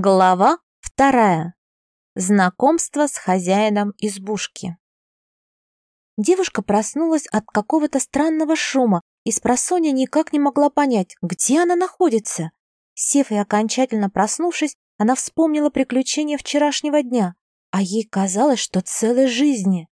Глава вторая. Знакомство с хозяином избушки. Девушка проснулась от какого-то странного шума и с просонья никак не могла понять, где она находится. Сев и окончательно проснувшись, она вспомнила приключения вчерашнего дня, а ей казалось, что целой жизни.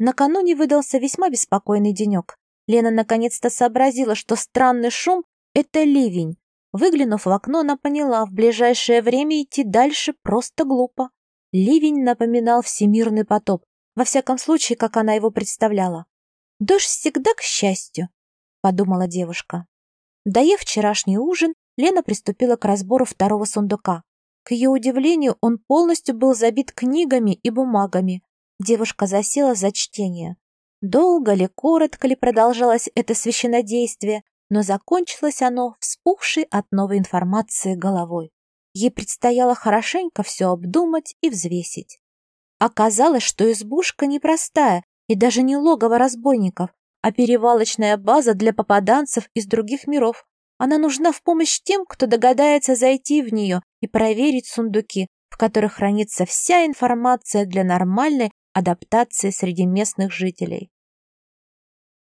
Накануне выдался весьма беспокойный денек. Лена наконец-то сообразила, что странный шум — это ливень, Выглянув в окно, она поняла, в ближайшее время идти дальше просто глупо. Ливень напоминал всемирный потоп, во всяком случае, как она его представляла. «Дождь всегда к счастью», — подумала девушка. Доев вчерашний ужин, Лена приступила к разбору второго сундука. К ее удивлению, он полностью был забит книгами и бумагами. Девушка засела за чтение. Долго ли, коротко ли продолжалось это священнодействие, но закончилось оно вспухшей от новой информации головой. Ей предстояло хорошенько все обдумать и взвесить. Оказалось, что избушка непростая и даже не логово разбойников, а перевалочная база для попаданцев из других миров. Она нужна в помощь тем, кто догадается зайти в нее и проверить сундуки, в которых хранится вся информация для нормальной адаптации среди местных жителей.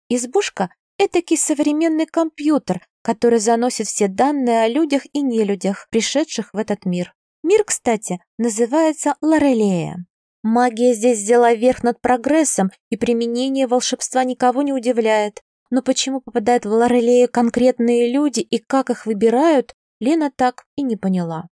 Избушка Этакий современный компьютер, который заносит все данные о людях и нелюдях, пришедших в этот мир. Мир, кстати, называется Лорелея. Магия здесь взяла верх над прогрессом, и применение волшебства никого не удивляет. Но почему попадают в Лорелею конкретные люди и как их выбирают, Лена так и не поняла.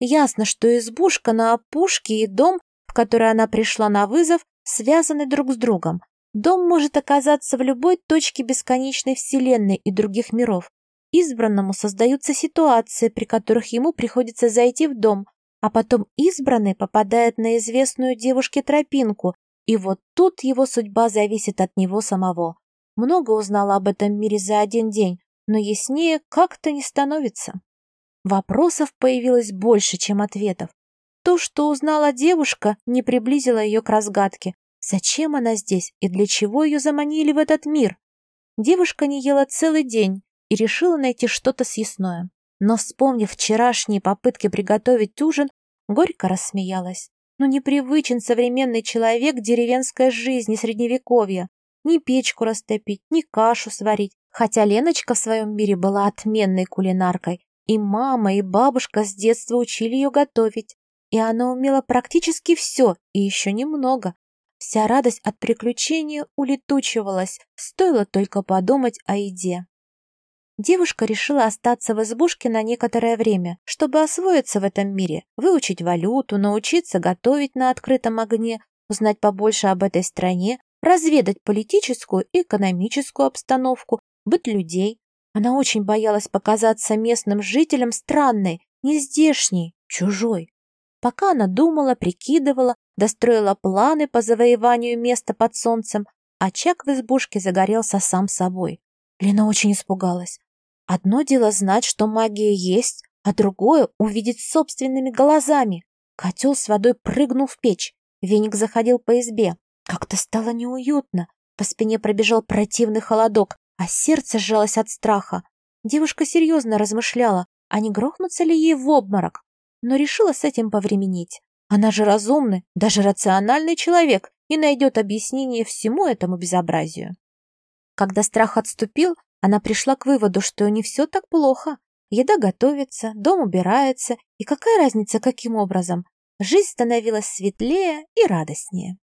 Ясно, что избушка на опушке и дом, в который она пришла на вызов, связаны друг с другом, Дом может оказаться в любой точке бесконечной вселенной и других миров. Избранному создаются ситуации, при которых ему приходится зайти в дом, а потом избранный попадает на известную девушке тропинку, и вот тут его судьба зависит от него самого. Много узнала об этом мире за один день, но яснее как-то не становится. Вопросов появилось больше, чем ответов. То, что узнала девушка, не приблизило ее к разгадке, Зачем она здесь и для чего ее заманили в этот мир? Девушка не ела целый день и решила найти что-то съестное. Но, вспомнив вчерашние попытки приготовить ужин, горько рассмеялась. Ну, непривычен современный человек деревенской жизни средневековья. Ни печку растопить, ни кашу сварить. Хотя Леночка в своем мире была отменной кулинаркой. И мама, и бабушка с детства учили ее готовить. И она умела практически все, и еще немного. Вся радость от приключения улетучивалась, стоило только подумать о еде. Девушка решила остаться в избушке на некоторое время, чтобы освоиться в этом мире, выучить валюту, научиться готовить на открытом огне, узнать побольше об этой стране, разведать политическую и экономическую обстановку, быт людей. Она очень боялась показаться местным жителям странной, нездешней, чужой. Пока она думала, прикидывала, достроила планы по завоеванию места под солнцем, очаг в избушке загорелся сам собой. Лена очень испугалась. Одно дело знать, что магия есть, а другое — увидеть собственными глазами. Котел с водой прыгнул в печь, веник заходил по избе. Как-то стало неуютно, по спине пробежал противный холодок, а сердце сжалось от страха. Девушка серьезно размышляла, а не грохнуться ли ей в обморок, но решила с этим повременить. Она же разумный, даже рациональный человек и найдет объяснение всему этому безобразию. Когда страх отступил, она пришла к выводу, что не все так плохо. Еда готовится, дом убирается, и какая разница, каким образом? Жизнь становилась светлее и радостнее.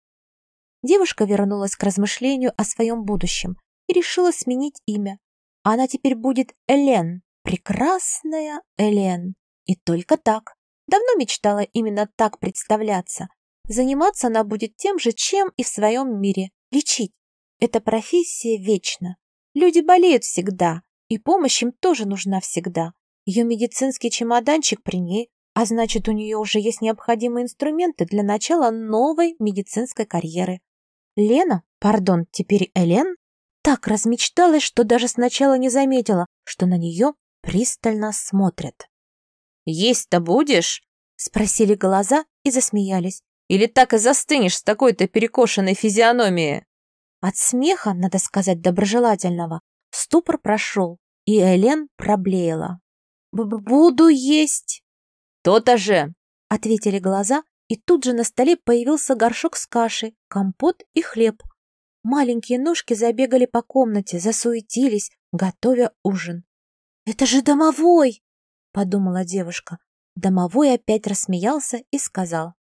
Девушка вернулась к размышлению о своем будущем и решила сменить имя. Она теперь будет Элен, прекрасная Элен. И только так. Давно мечтала именно так представляться. Заниматься она будет тем же, чем и в своем мире – лечить. Эта профессия вечна. Люди болеют всегда, и помощь им тоже нужна всегда. Ее медицинский чемоданчик при ней, а значит, у нее уже есть необходимые инструменты для начала новой медицинской карьеры. Лена, пардон, теперь Элен, так размечталась, что даже сначала не заметила, что на нее пристально смотрят. «Есть-то будешь?» — спросили глаза и засмеялись. «Или так и застынешь с такой-то перекошенной физиономией?» От смеха, надо сказать, доброжелательного, ступор прошел, и Элен проблеяла. «Буду есть!» То-то же!» — ответили глаза, и тут же на столе появился горшок с кашей, компот и хлеб. Маленькие ножки забегали по комнате, засуетились, готовя ужин. «Это же домовой!» — подумала девушка. Домовой опять рассмеялся и сказал.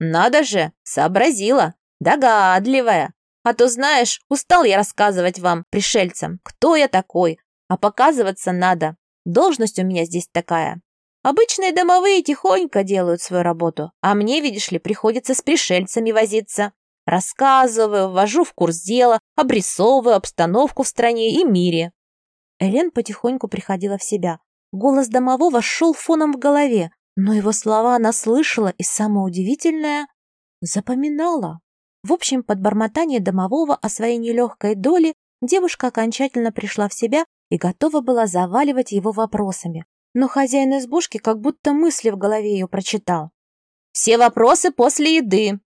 «Надо же, сообразила, догадливая. А то, знаешь, устал я рассказывать вам, пришельцам, кто я такой, а показываться надо. Должность у меня здесь такая. Обычные домовые тихонько делают свою работу, а мне, видишь ли, приходится с пришельцами возиться. Рассказываю, ввожу в курс дела, обрисовываю обстановку в стране и мире. Элен потихоньку приходила в себя. Голос домового шел фоном в голове, но его слова она слышала и, самое удивительное, запоминала. В общем, под бормотание домового о своей нелегкой доле девушка окончательно пришла в себя и готова была заваливать его вопросами но хозяин избушки как будто мысли в голове ее прочитал. «Все вопросы после еды!»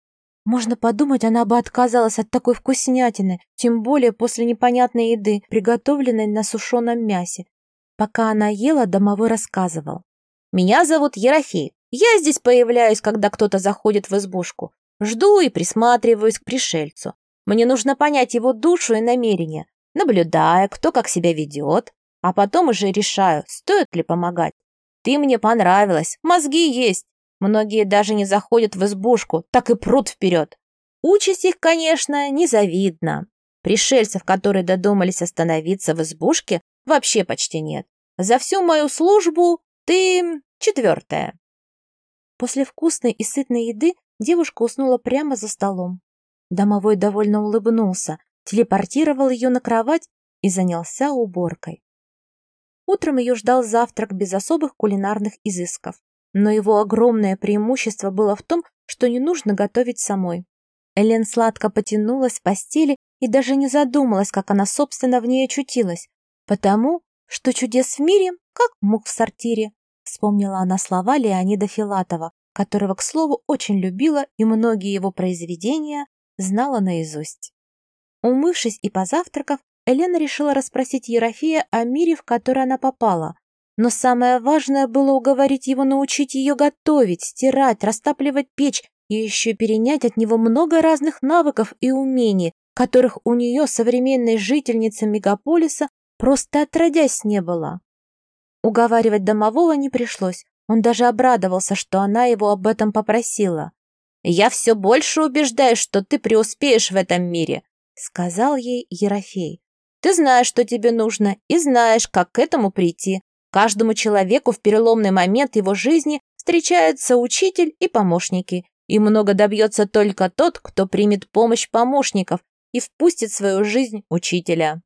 Можно подумать, она бы отказалась от такой вкуснятины, тем более после непонятной еды, приготовленной на сушеном мясе. Пока она ела, домовой рассказывал. «Меня зовут Ерофей. Я здесь появляюсь, когда кто-то заходит в избушку. Жду и присматриваюсь к пришельцу. Мне нужно понять его душу и намерения, наблюдая, кто как себя ведет, а потом уже решаю, стоит ли помогать. Ты мне понравилась, мозги есть. Многие даже не заходят в избушку, так и прут вперед. Участь их, конечно, незавидна. Пришельцев, которые додумались остановиться в избушке, вообще почти нет. За всю мою службу ты четвертая. После вкусной и сытной еды девушка уснула прямо за столом. Домовой довольно улыбнулся, телепортировал ее на кровать и занялся уборкой. Утром ее ждал завтрак без особых кулинарных изысков. Но его огромное преимущество было в том, что не нужно готовить самой. Элен сладко потянулась в постели и даже не задумалась, как она, собственно, в ней очутилась. Потому что чудес в мире, как мух в сортире. Вспомнила она слова Леонида Филатова, которого, к слову, очень любила и многие его произведения знала наизусть. Умывшись и позавтракав, Елена решила расспросить Ерофея о мире, в который она попала. Но самое важное было уговорить его научить ее готовить, стирать, растапливать печь и еще перенять от него много разных навыков и умений, которых у нее, современной жительницы мегаполиса, просто отродясь не было. Уговаривать домового не пришлось. Он даже обрадовался, что она его об этом попросила. «Я все больше убеждаюсь, что ты преуспеешь в этом мире», — сказал ей Ерофей. Ты знаешь, что тебе нужно, и знаешь, как к этому прийти. Каждому человеку в переломный момент его жизни встречаются учитель и помощники, и много добьется только тот, кто примет помощь помощников и впустит в свою жизнь учителя.